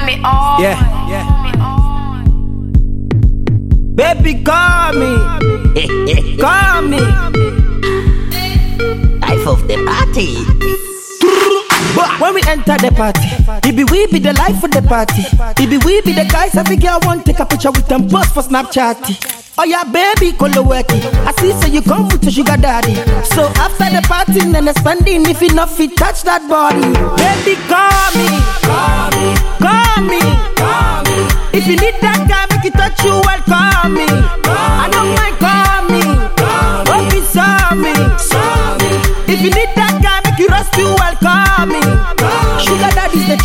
Put me on. Yeah, yeah. Baby, call me. call me. Life of the party. When we enter the party, it be we be the life of the party. It be we be the guys every girl want take a picture with them post for Snapchat. Oh yeah, baby, call Koloweki. I see so you come with your sugar daddy. So after the party, then the spending, if you not fit, touch that body. Baby, call me, call me, call me, call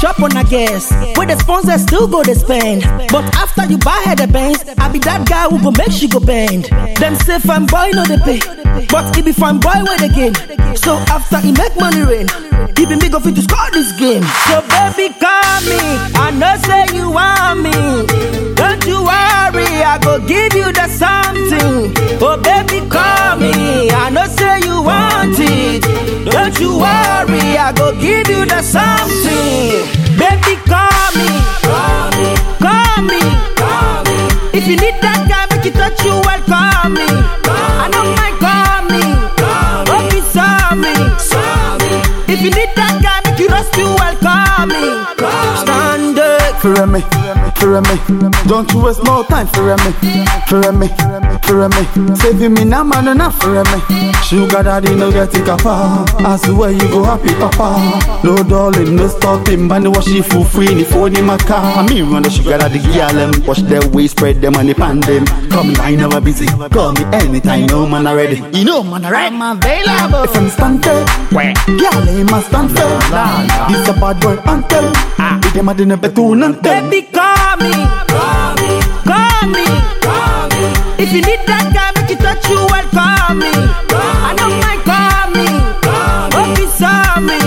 chop on a guess. Where the sponsors still go to spend. But after you buy her the bands, I be that guy who go make she go bend. Them say fine boy no they pay. But he be fine boy with again. So after he make money rain, he be me go fit to score this game. So baby call me, I know say you want me. Don't you worry, I go give you the something. Oh baby call me, I know say you want it. Don't you worry, I go give you For me, for me. Don't you waste no time for me, for me, for me. Saving me now, man, enough for me. Sugar daddy no get it apart. I swear you go happy, papa. No darling, no stopping. Man, wash it for free. The phone in my car. I mean, run the sugar daddy girl them. Wash their way, spread them money pan them. Come line never busy. Call me anytime, no man already. You know man already. I'm available. If I'm stunted, girl, I'm a stunted. This a bad boy uncle. Ah. With them I didn't bet to none. Baby, call me, call me, call me, call me. If you need that guy, make it touch you, well, call me. I don't mind, call me, hope you saw me.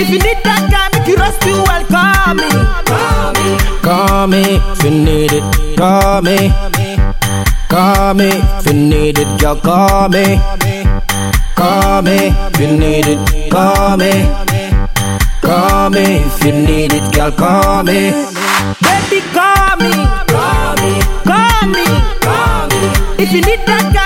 If you need that guy, make you rest you, well, call me. Call me if you need it, call me. Call me if you need it, girl, call me. Call me if you need it, call me. Call me if you need it, girl, call me. Baby, call me, call me, call me, call me. If you need that